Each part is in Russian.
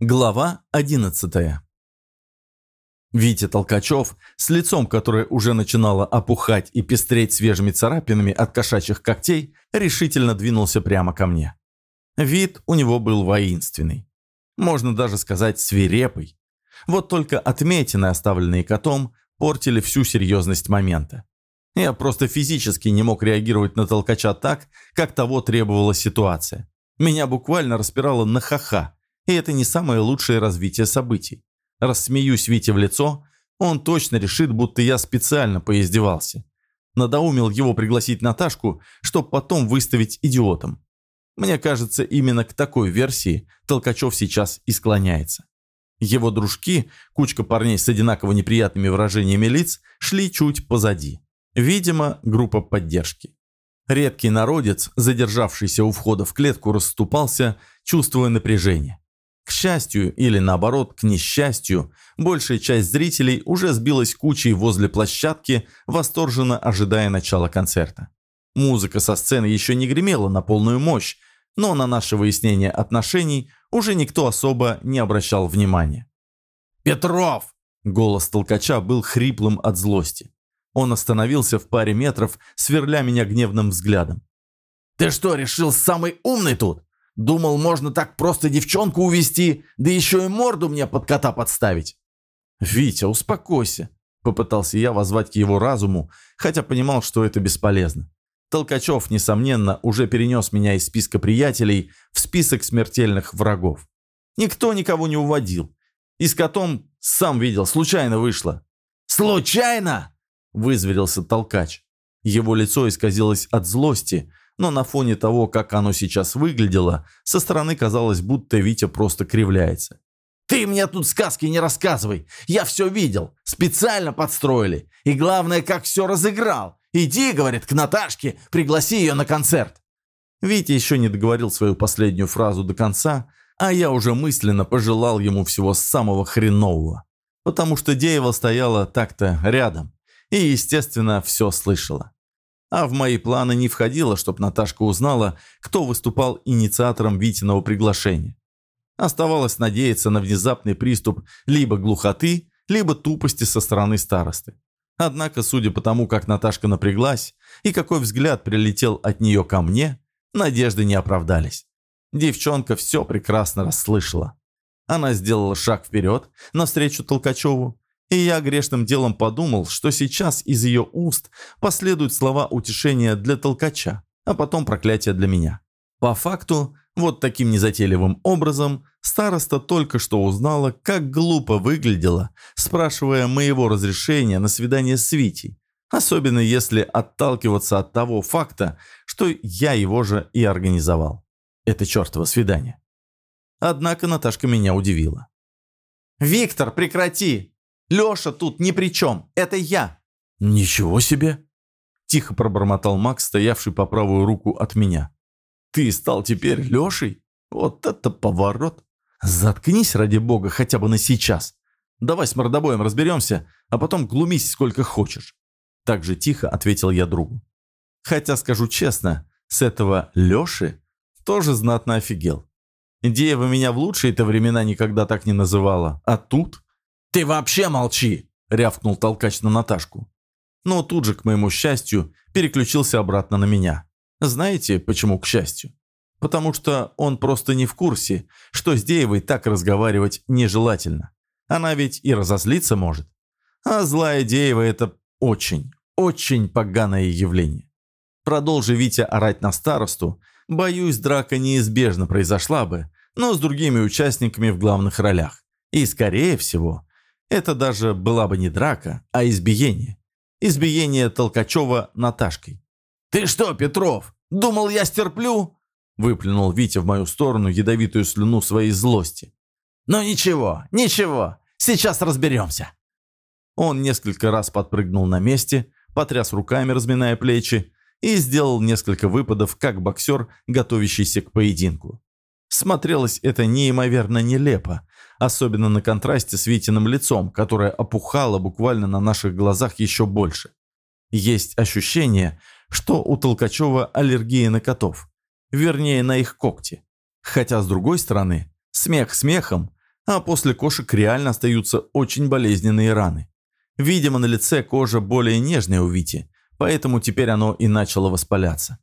Глава 11 Витя Толкачев, с лицом, которое уже начинало опухать и пестреть свежими царапинами от кошачьих когтей, решительно двинулся прямо ко мне. Вид у него был воинственный. Можно даже сказать свирепый. Вот только отметины, оставленные котом, портили всю серьезность момента. Я просто физически не мог реагировать на толкача так, как того требовала ситуация. Меня буквально распирало на ха-ха, и это не самое лучшее развитие событий. Рассмеюсь Вите в лицо, он точно решит, будто я специально поиздевался. Надоумил его пригласить Наташку, чтобы потом выставить идиотом. Мне кажется, именно к такой версии Толкачев сейчас и склоняется. Его дружки, кучка парней с одинаково неприятными выражениями лиц, шли чуть позади. Видимо, группа поддержки. Редкий народец, задержавшийся у входа в клетку, расступался, чувствуя напряжение. К счастью или наоборот, к несчастью, большая часть зрителей уже сбилась кучей возле площадки, восторженно ожидая начала концерта. Музыка со сцены еще не гремела на полную мощь, но на наше выяснение отношений уже никто особо не обращал внимания. «Петров!» – голос толкача был хриплым от злости. Он остановился в паре метров, сверля меня гневным взглядом. «Ты что, решил самый умный тут? Думал, можно так просто девчонку увести, да еще и морду мне под кота подставить. «Витя, успокойся», — попытался я возвать к его разуму, хотя понимал, что это бесполезно. Толкачев, несомненно, уже перенес меня из списка приятелей в список смертельных врагов. Никто никого не уводил. И с котом, сам видел, случайно вышло. «Случайно?» – вызверился толкач. Его лицо исказилось от злости, но на фоне того, как оно сейчас выглядело, со стороны казалось, будто Витя просто кривляется. «Ты мне тут сказки не рассказывай! Я все видел! Специально подстроили! И главное, как все разыграл! Иди, — говорит, — к Наташке, пригласи ее на концерт!» Витя еще не договорил свою последнюю фразу до конца, а я уже мысленно пожелал ему всего самого хренового. Потому что Деева стояла так-то рядом и, естественно, все слышала. А в мои планы не входило, чтобы Наташка узнала, кто выступал инициатором Витиного приглашения. Оставалось надеяться на внезапный приступ либо глухоты, либо тупости со стороны старосты. Однако, судя по тому, как Наташка напряглась и какой взгляд прилетел от нее ко мне, надежды не оправдались. Девчонка все прекрасно расслышала. Она сделала шаг вперед, навстречу Толкачеву, и я грешным делом подумал, что сейчас из ее уст последуют слова утешения для толкача, а потом проклятие для меня. По факту, вот таким незатейливым образом, староста только что узнала, как глупо выглядела, спрашивая моего разрешения на свидание с Витей, особенно если отталкиваться от того факта, что я его же и организовал. Это чертово свидание. Однако Наташка меня удивила. «Виктор, прекрати!» Леша тут ни при чем. Это я». «Ничего себе!» Тихо пробормотал Макс, стоявший по правую руку от меня. «Ты стал теперь Лешей? Вот это поворот! Заткнись, ради бога, хотя бы на сейчас. Давай с мордобоем разберемся, а потом глумись сколько хочешь». Так же тихо ответил я другу. Хотя, скажу честно, с этого Леши тоже знатно офигел. Деева меня в лучшие-то времена никогда так не называла, а тут... «Ты вообще молчи!» – рявкнул толкач на Наташку. Но тут же, к моему счастью, переключился обратно на меня. Знаете, почему к счастью? Потому что он просто не в курсе, что с Деевой так разговаривать нежелательно. Она ведь и разозлиться может. А злая Деева – это очень, очень поганое явление. Продолжи Витя орать на старосту, боюсь, драка неизбежно произошла бы, но с другими участниками в главных ролях. И, скорее всего, это даже была бы не драка, а избиение. Избиение Толкачева Наташкой. «Ты что, Петров, думал, я стерплю?» Выплюнул Витя в мою сторону ядовитую слюну своей злости. «Ну ничего, ничего, сейчас разберемся». Он несколько раз подпрыгнул на месте, потряс руками, разминая плечи, и сделал несколько выпадов, как боксер, готовящийся к поединку. Смотрелось это неимоверно нелепо, особенно на контрасте с Витиным лицом, которое опухало буквально на наших глазах еще больше. Есть ощущение, что у Толкачева аллергия на котов, вернее на их когти. Хотя, с другой стороны, смех смехом, а после кошек реально остаются очень болезненные раны. Видимо, на лице кожа более нежная у Вити, поэтому теперь оно и начало воспаляться.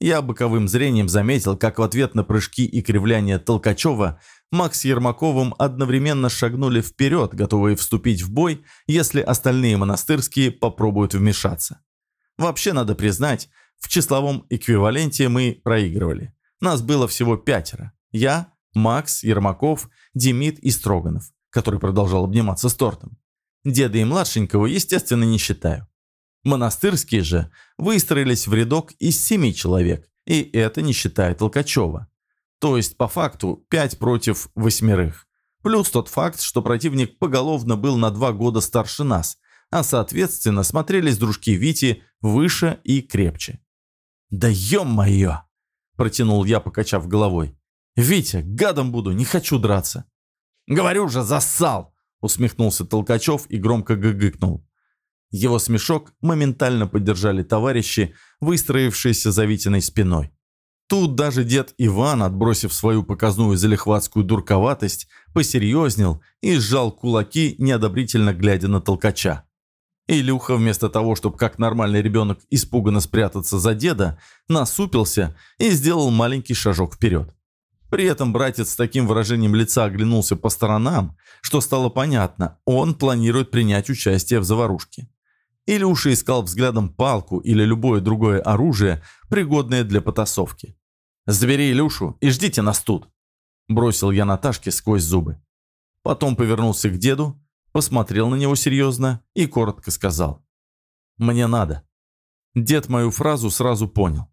Я боковым зрением заметил, как в ответ на прыжки и кривляния Толкачева Макс Ермаковым одновременно шагнули вперед, готовые вступить в бой, если остальные монастырские попробуют вмешаться. Вообще, надо признать, в числовом эквиваленте мы проигрывали. Нас было всего пятеро. Я, Макс, Ермаков, Демид и Строганов, который продолжал обниматься с тортом. Деда и младшенького, естественно, не считаю. Монастырские же выстроились в рядок из семи человек, и это не считая Толкачева. То есть, по факту, пять против восьмерых. Плюс тот факт, что противник поголовно был на два года старше нас, а соответственно смотрелись дружки Вити выше и крепче. «Да ё-моё!» – протянул я, покачав головой. «Витя, гадом буду, не хочу драться». «Говорю же, зассал!» – усмехнулся Толкачев и громко гыгыкнул. Его смешок моментально поддержали товарищи, выстроившиеся за Витиной спиной. Тут даже дед Иван, отбросив свою показную залихватскую дурковатость, посерьезнел и сжал кулаки, неодобрительно глядя на толкача. Илюха, вместо того, чтобы как нормальный ребенок испуганно спрятаться за деда, насупился и сделал маленький шажок вперед. При этом братец с таким выражением лица оглянулся по сторонам, что стало понятно, он планирует принять участие в заварушке. Илюша искал взглядом палку или любое другое оружие, пригодное для потасовки. «Забери Илюшу и ждите нас тут!» Бросил я Наташке сквозь зубы. Потом повернулся к деду, посмотрел на него серьезно и коротко сказал. «Мне надо». Дед мою фразу сразу понял.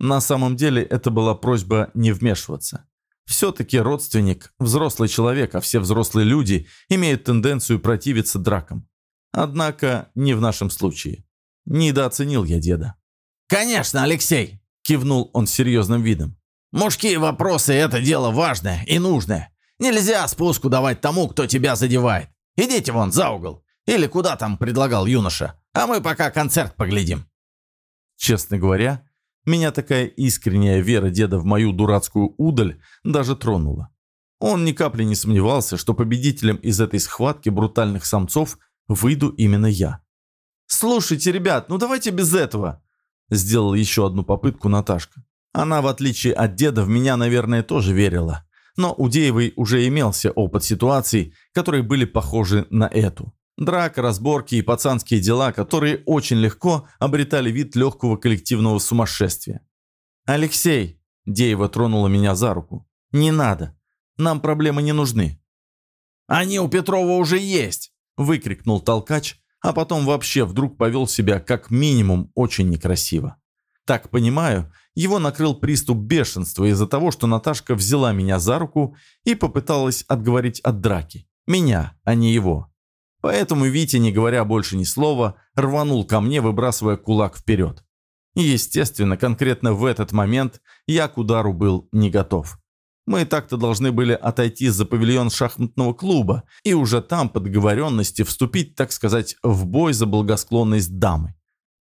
На самом деле это была просьба не вмешиваться. Все-таки родственник – взрослый человек, а все взрослые люди имеют тенденцию противиться дракам. Однако не в нашем случае. Недооценил я деда. «Конечно, Алексей!» – кивнул он серьезным видом. «Мужские вопросы – это дело важное и нужное. Нельзя спуску давать тому, кто тебя задевает. Идите вон за угол. Или куда там предлагал юноша. А мы пока концерт поглядим». Честно говоря, меня такая искренняя вера деда в мою дурацкую удаль даже тронула. Он ни капли не сомневался, что победителем из этой схватки брутальных самцов – выйду именно я. «Слушайте, ребят, ну давайте без этого!» Сделала еще одну попытку Наташка. Она, в отличие от деда, в меня, наверное, тоже верила. Но у Деевой уже имелся опыт ситуаций, которые были похожи на эту. Драка, разборки и пацанские дела, которые очень легко обретали вид легкого коллективного сумасшествия. «Алексей!» – Деева тронула меня за руку. «Не надо. Нам проблемы не нужны». «Они у Петрова уже есть!» Выкрикнул толкач, а потом вообще вдруг повел себя как минимум очень некрасиво. Так понимаю, его накрыл приступ бешенства из-за того, что Наташка взяла меня за руку и попыталась отговорить от драки. Меня, а не его. Поэтому Витя, не говоря больше ни слова, рванул ко мне, выбрасывая кулак вперед. естественно, конкретно в этот момент я к удару был не готов. Мы так-то должны были отойти за павильон шахматного клуба и уже там по договоренности вступить, так сказать, в бой за благосклонность дамы.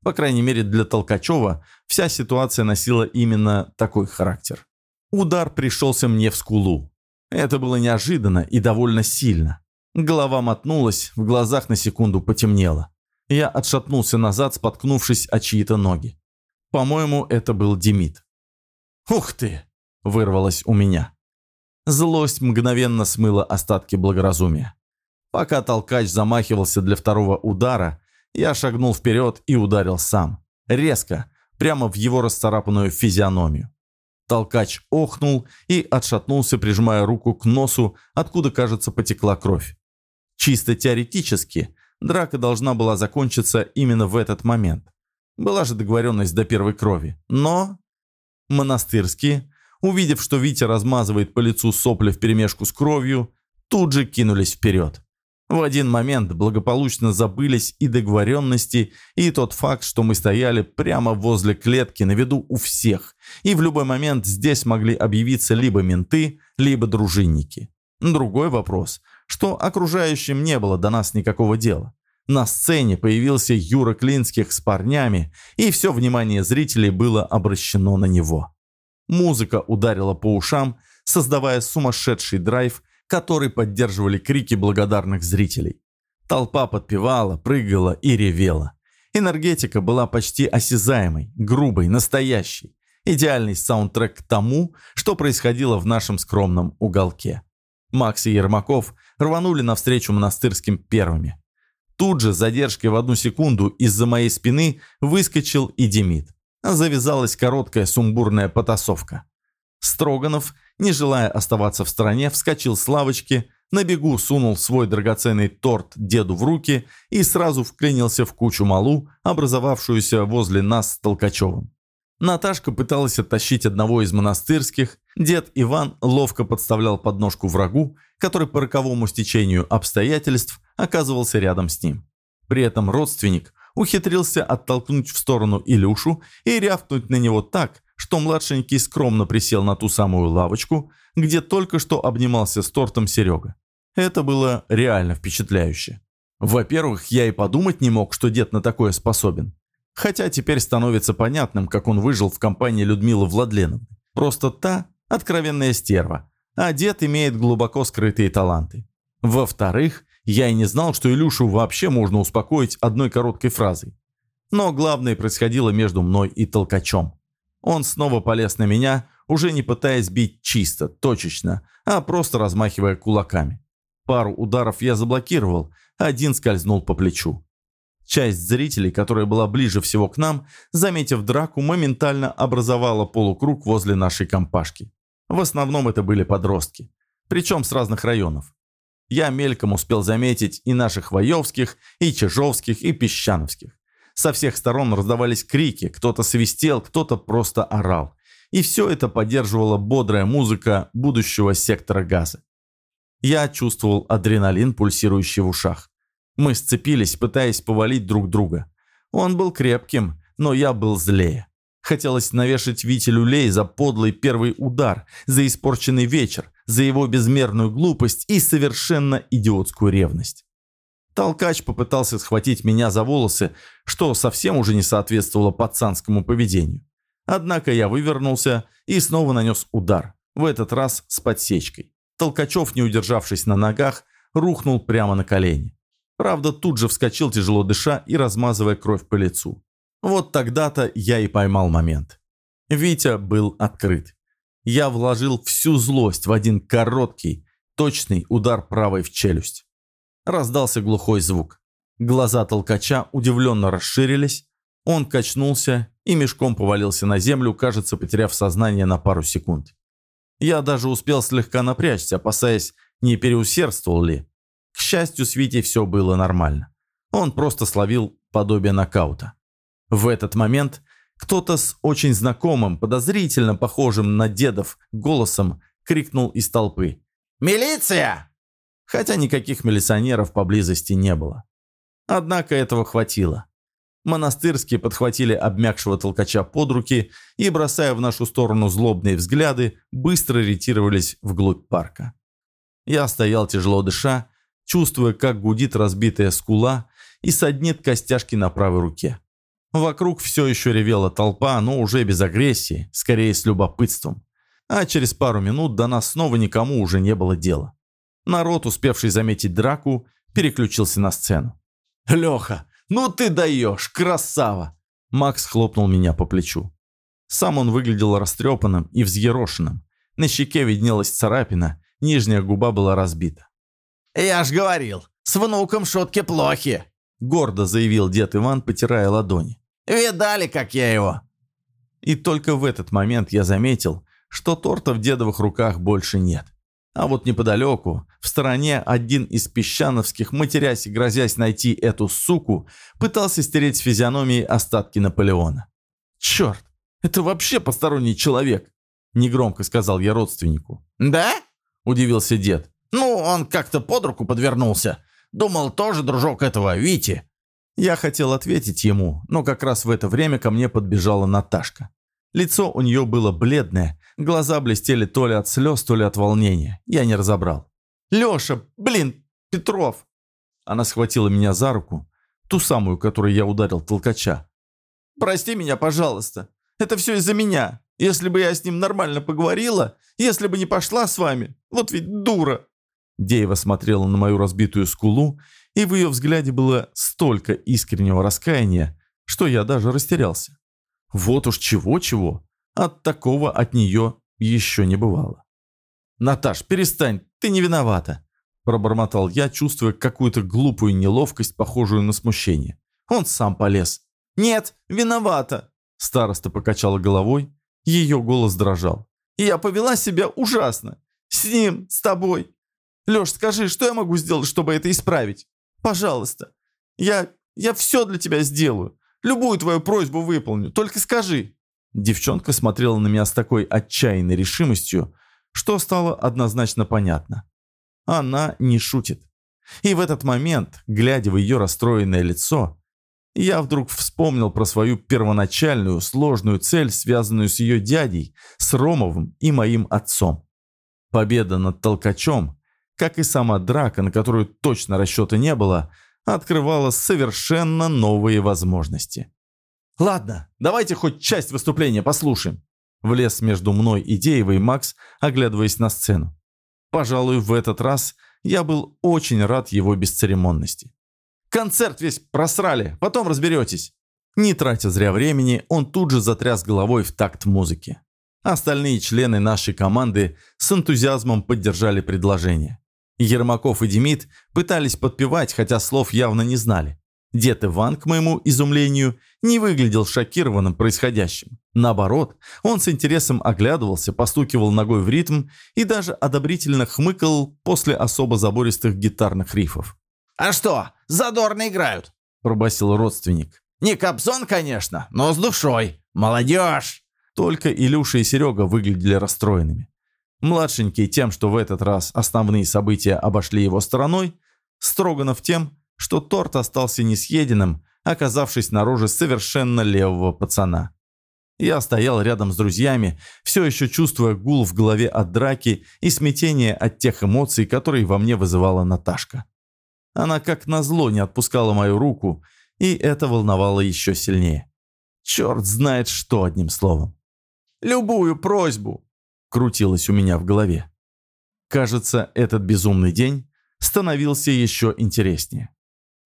По крайней мере, для Толкачева вся ситуация носила именно такой характер. Удар пришелся мне в скулу. Это было неожиданно и довольно сильно. Голова мотнулась, в глазах на секунду потемнело. Я отшатнулся назад, споткнувшись о чьи-то ноги. По-моему, это был Демид. «Ух ты!» – вырвалось у меня. Злость мгновенно смыла остатки благоразумия. Пока толкач замахивался для второго удара, я шагнул вперед и ударил сам. Резко, прямо в его расцарапанную физиономию. Толкач охнул и отшатнулся, прижимая руку к носу, откуда, кажется, потекла кровь. Чисто теоретически, драка должна была закончиться именно в этот момент. Была же договоренность до первой крови. Но монастырские увидев, что Витя размазывает по лицу сопли вперемешку с кровью, тут же кинулись вперед. В один момент благополучно забылись и договоренности, и тот факт, что мы стояли прямо возле клетки на виду у всех, и в любой момент здесь могли объявиться либо менты, либо дружинники. Другой вопрос, что окружающим не было до нас никакого дела. На сцене появился Юра Клинских с парнями, и все внимание зрителей было обращено на него. Музыка ударила по ушам, создавая сумасшедший драйв, который поддерживали крики благодарных зрителей. Толпа подпевала, прыгала и ревела. Энергетика была почти осязаемой, грубой, настоящей. Идеальный саундтрек к тому, что происходило в нашем скромном уголке. Макс и Ермаков рванули навстречу монастырским первыми. Тут же, задержкой в одну секунду, из-за моей спины выскочил и Демид. Завязалась короткая сумбурная потасовка. Строганов, не желая оставаться в стороне, вскочил с лавочки, на бегу сунул свой драгоценный торт деду в руки и сразу вклинился в кучу малу, образовавшуюся возле нас с Толкачевым. Наташка пыталась оттащить одного из монастырских, дед Иван ловко подставлял подножку врагу, который по роковому стечению обстоятельств оказывался рядом с ним. При этом родственник ухитрился оттолкнуть в сторону Илюшу и рявкнуть на него так, что младшенький скромно присел на ту самую лавочку, где только что обнимался с тортом Серега. Это было реально впечатляюще. Во-первых, я и подумать не мог, что дед на такое способен. Хотя теперь становится понятным, как он выжил в компании Людмилы Владленовны. Просто та – откровенная стерва, а дед имеет глубоко скрытые таланты. Во-вторых, я и не знал, что Илюшу вообще можно успокоить одной короткой фразой. Но главное происходило между мной и толкачом. Он снова полез на меня, уже не пытаясь бить чисто, точечно, а просто размахивая кулаками. Пару ударов я заблокировал, один скользнул по плечу. Часть зрителей, которая была ближе всего к нам, заметив драку, моментально образовала полукруг возле нашей компашки. В основном это были подростки, причем с разных районов. Я мельком успел заметить и наших Воевских, и Чижовских, и Песчановских. Со всех сторон раздавались крики, кто-то свистел, кто-то просто орал. И все это поддерживала бодрая музыка будущего сектора газа. Я чувствовал адреналин, пульсирующий в ушах. Мы сцепились, пытаясь повалить друг друга. Он был крепким, но я был злее. Хотелось навешать Вите люлей за подлый первый удар, за испорченный вечер, за его безмерную глупость и совершенно идиотскую ревность. Толкач попытался схватить меня за волосы, что совсем уже не соответствовало пацанскому поведению. Однако я вывернулся и снова нанес удар, в этот раз с подсечкой. Толкачев, не удержавшись на ногах, рухнул прямо на колени. Правда, тут же вскочил, тяжело дыша и размазывая кровь по лицу. Вот тогда-то я и поймал момент. Витя был открыт. Я вложил всю злость в один короткий, точный удар правой в челюсть. Раздался глухой звук. Глаза толкача удивленно расширились. Он качнулся и мешком повалился на землю, кажется, потеряв сознание на пару секунд. Я даже успел слегка напрячься, опасаясь, не переусердствовал ли. К счастью, с Витей все было нормально. Он просто словил подобие нокаута. В этот момент кто-то с очень знакомым, подозрительно похожим на дедов, голосом крикнул из толпы «Милиция!» Хотя никаких милиционеров поблизости не было. Однако этого хватило. Монастырские подхватили обмякшего толкача под руки и, бросая в нашу сторону злобные взгляды, быстро ретировались вглубь парка. Я стоял тяжело дыша, чувствуя, как гудит разбитая скула и саднит костяшки на правой руке. Вокруг все еще ревела толпа, но уже без агрессии, скорее с любопытством. А через пару минут до нас снова никому уже не было дела. Народ, успевший заметить драку, переключился на сцену. «Леха, ну ты даешь, красава!» Макс хлопнул меня по плечу. Сам он выглядел растрепанным и взъерошенным. На щеке виднелась царапина, нижняя губа была разбита. «Я ж говорил, с внуком шутки плохи!» Гордо заявил дед Иван, потирая ладони. «Видали, как я его?» И только в этот момент я заметил, что торта в дедовых руках больше нет. А вот неподалеку, в стороне, один из песчановских, матерясь и грозясь найти эту суку, пытался стереть с физиономии остатки Наполеона. «Черт, это вообще посторонний человек!» – негромко сказал я родственнику. «Да?» – удивился дед. Ну, он как-то под руку подвернулся. Думал, тоже дружок этого Вити. Я хотел ответить ему, но как раз в это время ко мне подбежала Наташка. Лицо у нее было бледное, глаза блестели то ли от слез, то ли от волнения. Я не разобрал. «Леша, блин, Петров!» Она схватила меня за руку, ту самую, которой я ударил толкача. «Прости меня, пожалуйста. Это все из-за меня. Если бы я с ним нормально поговорила, если бы не пошла с вами, вот ведь дура!» Деева смотрела на мою разбитую скулу, и в ее взгляде было столько искреннего раскаяния, что я даже растерялся. Вот уж чего-чего, от такого от нее еще не бывало. «Наташ, перестань, ты не виновата!» Пробормотал я, чувствуя какую-то глупую неловкость, похожую на смущение. Он сам полез. «Нет, виновата!» Староста покачала головой, ее голос дрожал. «Я повела себя ужасно! С ним, с тобой! Леш, скажи, что я могу сделать, чтобы это исправить? Пожалуйста! Я... я все для тебя сделаю! Любую твою просьбу выполню, только скажи!» Девчонка смотрела на меня с такой отчаянной решимостью, что стало однозначно понятно. Она не шутит. И в этот момент, глядя в ее расстроенное лицо, я вдруг вспомнил про свою первоначальную сложную цель, связанную с ее дядей, с Ромовым и моим отцом. Победа над Толкачом, как и сама драка, на которую точно расчета не было, открывала совершенно новые возможности. «Ладно, давайте хоть часть выступления послушаем», влез между мной и Деевой Макс, оглядываясь на сцену. Пожалуй, в этот раз я был очень рад его бесцеремонности. «Концерт весь просрали, потом разберетесь». Не тратя зря времени, он тут же затряс головой в такт музыки. Остальные члены нашей команды с энтузиазмом поддержали предложение. Ермаков и Демид пытались подпевать, хотя слов явно не знали. Дед Иван, к моему изумлению, не выглядел шокированным происходящим. Наоборот, он с интересом оглядывался, постукивал ногой в ритм и даже одобрительно хмыкал после особо забористых гитарных рифов. «А что, задорно играют?» – пробасил родственник. «Не Кобзон, конечно, но с душой. Молодежь!» Только Илюша и Серега выглядели расстроенными. Младшенький тем, что в этот раз основные события обошли его стороной, Строганов тем, что торт остался несъеденным, оказавшись на роже совершенно левого пацана. Я стоял рядом с друзьями, все еще чувствуя гул в голове от драки и смятение от тех эмоций, которые во мне вызывала Наташка. Она как назло не отпускала мою руку, и это волновало еще сильнее. Черт знает что, одним словом. «Любую просьбу!» Крутилось у меня в голове. Кажется, этот безумный день становился еще интереснее.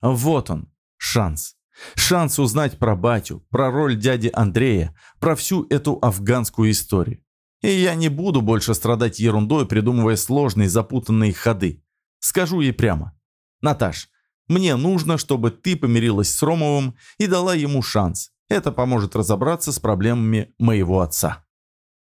Вот он, шанс. Шанс узнать про батю, про роль дяди Андрея, про всю эту афганскую историю. И я не буду больше страдать ерундой, придумывая сложные запутанные ходы. Скажу ей прямо. Наташ, мне нужно, чтобы ты помирилась с Ромовым и дала ему шанс. Это поможет разобраться с проблемами моего отца.